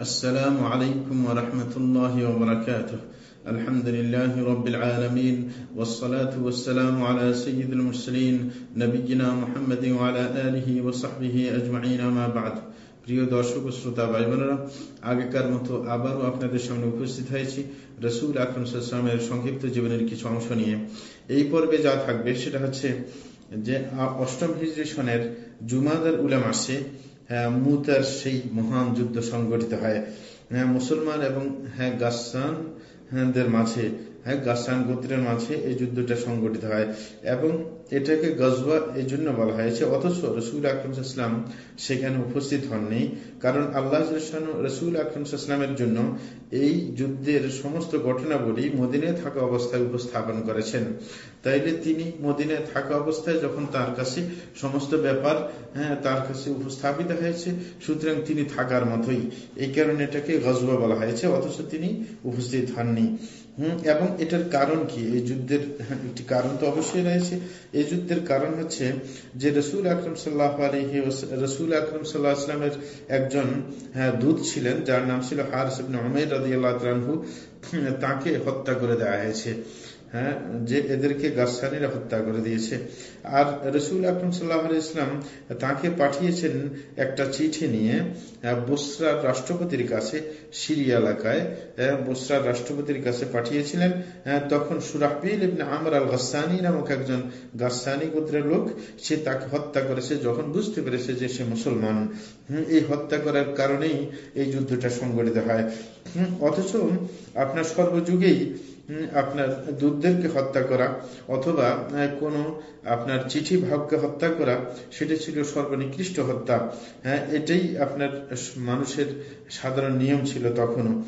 السلام عليكم ورحمة الله وبركاته الحمد لله رب العالمين والصلاة والسلام على سيد المرسلين نبينا محمد وعلى آله وصحبه أجمعين ما بعد প্রিয় দর্শক ও শ্রোতা ভাই বোনেরা আগেকার মতো আবারও আপনাদের সামনে উপস্থিত হয়েছি রসুল আকরমের সংক্ষিপ্ত জীবনের কিছু অংশ নিয়ে এই পর্বে যা থাকবে সেটা হচ্ছে যে অষ্টম হিজরি সনের জুমাদার উলে মাসে মুতার সেই মহান যুদ্ধ সংগঠিত হয়। মুসলমান এবং হ্যাঁ গাসান দের মাঝে হ্যাঁ গাসান গোত্রের মাঝে এই যুদ্ধটা সংগঠিত হয় এবং এটাকে গজবা এই জন্য বলা হয়েছে। অথচ রসুল আকরমসাল্লাম সেখানে উপস্থিত হননি, কারণ আল্লাহ রসুল আকরমসাল্লামের জন্য এই যুদ্ধের সমস্ত ঘটনাবলী মদিনায় থাকা অবস্থায় উপস্থাপন করেছেন। তাইলে তিনি মদিনায় থাকা অবস্থায় যখন তার কাছে সমস্ত ব্যাপার হ্যাঁ তার কাছে উপস্থাপিত হয়েছে, সুতরাং তিনি থাকার মতোই। এই কারণে এটাকে গজবা বলা হয়েছে, অথচ তিনি উপস্থিত হননি। হম এবং এটার কারণ কি? এই যুদ্ধের একটি কারণ তো অবশ্যই রয়েছে। এই যুদ্ধের কারণ হচ্ছে যে রসুল আকরম সাল্লাহ আলহি রসুল আকরম সাল্লাহ আসলামের একজন হ্যাঁ, দূত ছিলেন যার নাম ছিল হারসিবিন আহমেদ রাজিয়াল্লাহ তাকে হত্যা করে দেওয়া হয়েছে। হ্যাঁ যে এদেরকে গাছানিরা হত্যা করে দিয়েছে। আর রসুল আকরম সাল্লাহ ইসলাম তাকে পাঠিয়েছেন একটা চিঠি নিয়ে বসরার রাষ্ট্রপতির কাছে, সিরিয়া এলাকায় বসরার রাষ্ট্রপতির কাছে পাঠিয়েছিলেন। তখন সুরাহবিল আমর আল গাসানি নামক একজন গাসানি গোত্রের লোক, সে তাকে হত্যা করেছে, যখন বুঝতে পেরেছে যে সে মুসলমান। এই হত্যা করার কারণেই এই যুদ্ধটা সংগঠিত হয়। অথচ আপনার সর্বযুগেই আপনার দুধদেরকে হত্যা করা অথবা কোনো আপনার চিঠি ভাবকে হত্যা করা, সেটা ছিল সর্বনিকৃষ্ট হত্যা। হ্যাঁ এটাই আপনার মানুষের সাধারণ নিয়ম ছিল তখনও।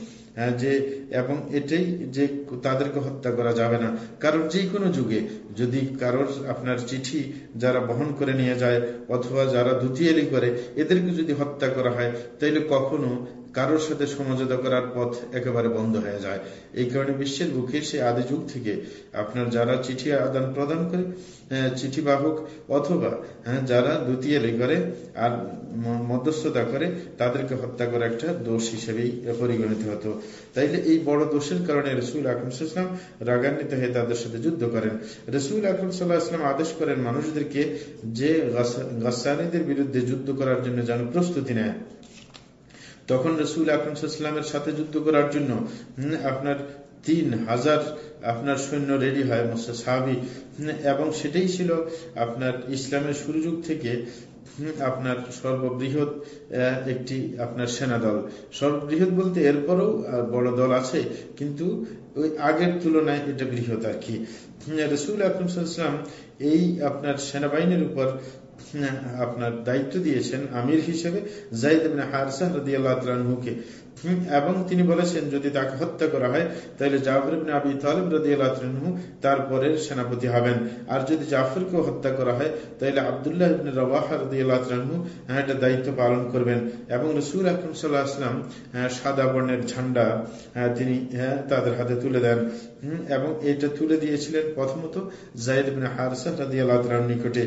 যে, এবং এটাই যে, তাদেরকে হত্যা করা যাবে না। কারোর যে কোনো যুগে যদি কারোর আপনার চিঠি যারা বহন করে নিয়ে যায়, অথবা যারা দুতিয়ালি করে, এদেরকে যদি হত্যা করা হয়, তাইলে কখনো কারোর সাথে সমঝোতা করার পথ একেবারে বন্ধ হয়ে যায়। এই কারণে বিশ্বের বুকে সে আদি যুগ থেকে আপনার যারা চিঠি আদান প্রদান করে চিঠি বাহক অথবা যারা দ্বিতীয় করে আর মধ্যস্থতা করে, তাদেরকে হত্যা করা একটা দোষ হিসেবেই পরিগণিত হতো। তাইলে এই বড় দোষের কারণে রসুল আকরম সাল্লাম রাগান্বিত হয়ে তাদের সাথে যুদ্ধ করেন। রসুল আকরম সাল্লাহ আসলাম আদেশ করেন মানুষদেরকে যে গাসানিদের বিরুদ্ধে যুদ্ধ করার জন্য যেন প্রস্তুতি নেয়। তখন রসুল আকরমসাল্লামের সাথে যুদ্ধ করার জন্য আপনার তিন হাজার আপনার সৈন্য রেডি হয় সাহাবি এবং সেটাই ছিল আপনার ইসলামের শুরু যুগ থেকে আপনার সর্ববৃহৎ একটি আপনার সেনা দল। সর্ববৃহৎ বলতে এরপরও বড় দল আছে, কিন্তু ওই আগের তুলনায় এটা বৃহৎ আর কি। রসুল আকরম এই আপনার সেনাবাহিনীর উপর আপনার দায়িত্ব দিয়েছেন আমির হিসেবে জাইদ হারসা রদি আল্লাহকে এবং তিনি বলেছেন, যদি তাকে হত্যা করা হয়, তাহলে জাফর আবি তালিব রদি আল্লাহ তারপরের সেনাপতি হবেন। আর যদি জাফরকেও হত্যা করা হয়, তাহলে আবদুল্লাহ ইবিন রবাহ আল্লাহ এটা দায়িত্ব পালন করবেন। এবং রসুল আকরম সাল্লাহ আসলাম সাদা বর্ণের ঝান্ডা তিনি তাদের হাতে তুলে দেন। এবং এটা তুলে দিয়েছিলেন প্রথমত জাইদ বিন হারসা রাদি আল্লাহ নিকটে।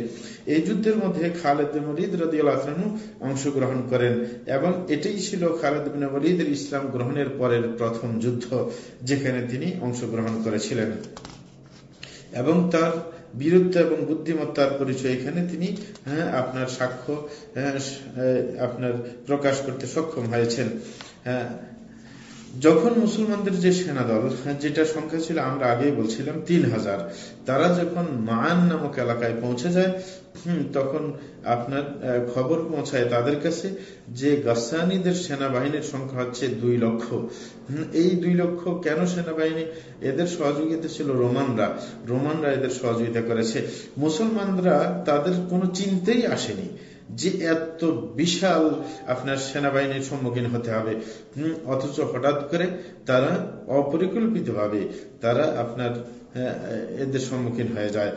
এই যুদ্ধের মধ্যে খালেদ মরিদ রাদি আল্লাহ অংশগ্রহণ করেন, এবং এটাই ছিল খালেদ বিন মরিদের ইসলাম গ্রহণের পরের প্রথম যুদ্ধ যেখানে তিনি অংশগ্রহণ করেছিলেন। এবং তার বীরত্ব এবং বুদ্ধিমত্তার পরিচয় এখানে তিনি হ্যাঁ, আপনার সাক্ষ্য হ্যাঁ, আপনার প্রকাশ করতে সক্ষম হয়েছেন। হ্যাঁ, যখন মুসলমানদের যে সেনা দল যেটা সংখ্যা ছিল, আমরা আগেই বলছিলাম, তিন হাজার। তারা যখন মান নামক এলাকায় পৌঁছে যায় তখন আপনার খবর পৌঁছায় তাদের কাছে যে গাসানিদের সেনাবাহিনীর সংখ্যা হচ্ছে দুই লক্ষ। এই দুই লক্ষ কেন সেনাবাহিনী? এদের সহযোগিতা ছিল রোমানরা। রোমানরা এদের সহযোগিতা করেছে। মুসলমানরা তাদের কোনো চিন্তাই আসেনি। যে এত বিশাল আপনার সেনাবাহিনীর সম্মুখীন হতে হবে অথচ হঠাৎ করে তারা অপরিকল্পিত ভাবে তারা আপনার এদের সম্মুখীন হয়ে যায়।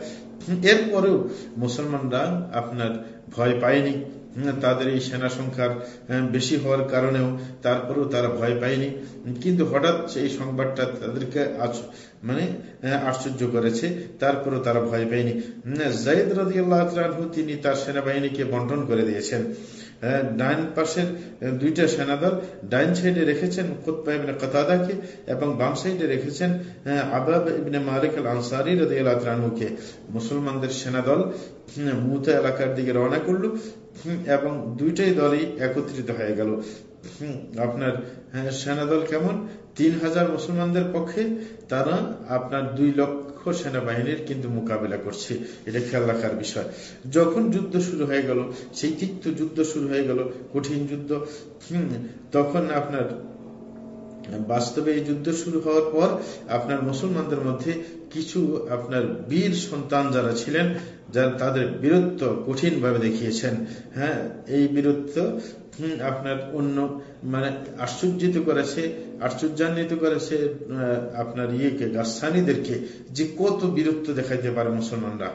এরপরেও মুসলমানরা আপনার ভয় পায়নি। তাদের এই সেনা সংখ্যার বেশি হওয়ার কারণেও তারপরেও তারা ভয় পায়নি। কিন্তু হঠাৎ সেই সংবাদটা তাদেরকে মানে আশ্চর্য করেছে, তারপরেও তারা ভয় পায়নি। জাইদ রাজি আল্লাহ তিনি তার সেনাবাহিনীকে বন্টন করে দিয়েছেন। ডাইন পাশের দুইটা সেনাদল ডাইন সাইডে রেখেছেন ইবনে এবং বাম সাইডে রেখেছেন আবাব ইবনে মালিক আল আনসারি রানুকে মুসলমানদের সেনাদল মুহূর্ত এলাকার দিকে রওনা করল এবং দুইটাই দলই একত্রিত হয়ে গেল। আপনার সেনাদল কেমন? তিন হাজার মুসলমানদের পক্ষে তারা আপনার দুই লক্ষ সেনাবাহিনীর কিন্তু মোকাবিলা করছে। এটা খেয়াল রাখার বিষয়। যখন যুদ্ধ শুরু হয়ে গেল, সেই তিক্ত যুদ্ধ শুরু হয়ে গেল, কঠিন যুদ্ধ তখন আপনার বাস্তবে এই যুদ্ধ শুরু হওয়ার পর আপনার মুসলমানদের মধ্যে কিছু আপনার বীর সন্তান যারা ছিলেন যারা তাদের বীরত্ব কঠিন ভাবে দেখিয়েছেন। হ্যাঁ এই বীরত্ব আপনার অন্য মানে আশ্চর্যিত করেছে, আশ্চর্যান্বিত করেছে আপনার ইয়েকে গাছানিদেরকে যে কত বীরত্ব দেখাইতে পারে মুসলমানরা।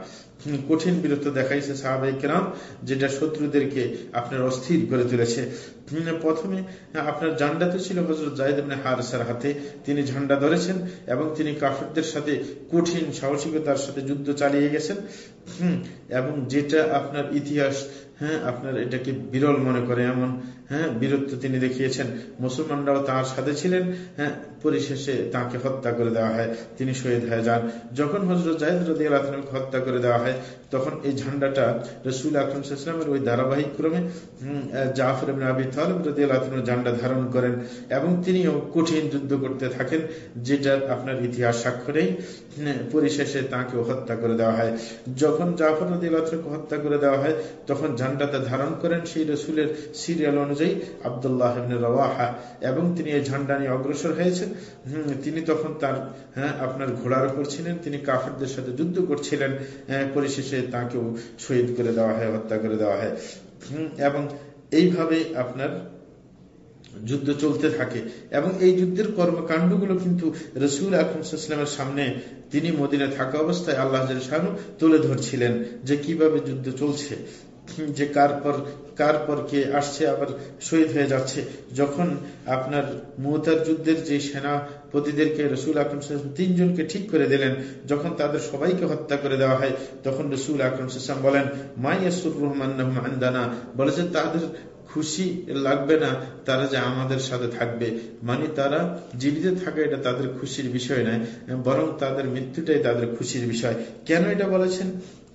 কঠিন বীরত্ব দেখাইছে সাহাবাই কেরাম, যেটা শত্রুদেরকে আপনার অস্থির করে তুলেছে। প্রথমে আপনার ঝান্ডা তো ছিল হজরত জাহিদ হারসার হাতে, তিনি ঝান্ডা ধরেছেন এবং তিনি কাফেরদের সাথে কঠিন সাহসিকতার সাথে যুদ্ধ চালিয়ে গেছেন। এবং যেটা আপনার ইতিহাস হ্যাঁ আপনার এটাকে বিরল মনে করে এমন হ্যাঁ বীরত্ব তিনি দেখিয়েছেন। মুসলমানরাও তার সাথে ছিলেন। হ্যাঁ পরিশেষে তাকে হত্যা করে দেওয়া হয়। তিনি শহীদ হয়ে যান। যখন হজরত জাহিদ রদি আল্লাহকে হত্যা করে দেওয়া হয়, তখন এই ঝান্ডাটা রসুল আকরম ইসলামের ওই ধারাবাহিক ক্রমে জাফর আবি তালিব রদি আল্লাহ ঝান্ডা ধারণ করেন এবং তিনিও কঠিন যুদ্ধ করতে থাকেন, যেটা আপনার ইতিহাস সাক্ষ্য নেই পরিশেষে তাকে হত্যা করে দেওয়া হয়। যখন জাফর রদি আল্লাহকে হত্যা করে দেওয়া হয়, তখন ঝান্ডাতে ধারণ করেন সেই রসুলের সিরিয়াল অনুযায়ী আবদুল্লাহ রওয়াহা এবং তিনি এই ঝান্ডা নিয়ে অগ্রসর হয়েছেন। তিনি তখন তার হ্যাঁ আপনার ঘোড়ার উপর ছিলেন। তিনি কাফেরদের সাথে যুদ্ধ করছিলেন পরিশেষে তাকেও শহীদ করে দেওয়া হয়, হত্যা করে দেওয়া হয়। এবং এইভাবে আপনার যুদ্ধ চলতে থাকে। এবং এই যুদ্ধের কর্মকাণ্ডগুলো কিন্তু রসুল আকরমসাল্লামের সামনে তিনি মদিনে থাকা অবস্থায় আল্লাহ তুলে ধরছিলেন যে কীভাবে যুদ্ধ চলছে। যে কার পর কার পর কে আসছে, আবার শহীদ হয়ে যাচ্ছে। যখন আপনার মুহতার যুদ্ধের যে সেনাপতিদেরকে রসুল আকরম তিনজনকে ঠিক করে দিলেন, যখন তাদের সবাইকে হত্যা করে দেওয়া হয়, তখন রসুল আকরম সাম বলেন মাইয়াসুর রহমান আন্দানা বলে যে, তাদের খুশি লাগবে না, তারা যে আমাদের সাথে থাকবে। মানে তারা জীবিত থাকা এটা তাদের খুশির বিষয় নয়, বরং তাদের মৃত্যুটাই তাদের খুশির বিষয়। কেন এটা বলেছেন?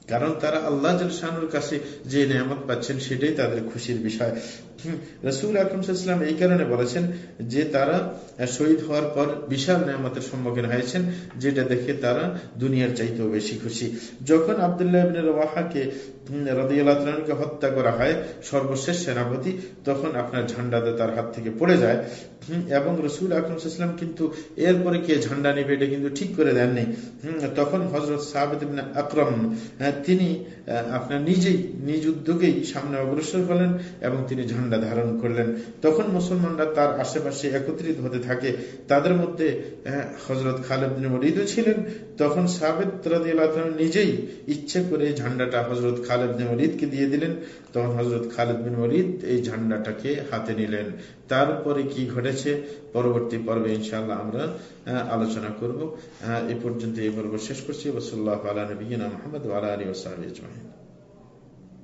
কারণ তারা আল্লাহ জলশানুর কাছে যে নিয়ামত পাচ্ছেন সেটাই তাদের খুশির বিষয়। রসুল আকরমসাল্লাম এই কারণে বলেছেন যে তারা শহীদ হওয়ার পর বিশাল সম্মুখীন হয়েছেন, যেটা দেখে তারা দুনিয়ার চাইতেও বেশি খুশি। যখন হত্যা করা হয়, সর্বশেষ সেনাপতি, তখন আপনার ঝান্ডাতে তার হাত থেকে পড়ে যায়। এবং রসুল আকরমসাল্লাম কিন্তু এরপরে কে ঝান্ডা নেবে, এটা কিন্তু ঠিক করে দেননি। তখন হজরত সাহাবেদ আকরম তিনি আপনার নিজেই, নিজ উদ্যোগেই সামনে অগ্রসর হলেন এবং তিনি ঝান্ডা ধারণ করলেন। তখন মুসলমানরা তার আশেপাশে একত্রিত হতে থাকে। তাদের মধ্যে হজরত খালেদ মরিদও ছিলেন। তখন সাবেদ নিজেই ইচ্ছে করে ঝান্ডাটা হজরত খালেদ মরিদকে দিয়ে দিলেন। তখন হজরত খালেদ বিন মরিদ এই ঝান্ডাটাকে হাতে নিলেন। তারপরে কি ঘটেছে? পরবর্তী পর্বে ইনশাল্লাহ আমরা আলোচনা করব। এ পর্যন্ত এই পর্ব শেষ করছি। ওসল্লাহ আলা নবীনা মোহাম্মদ আলা আলী ওসাহ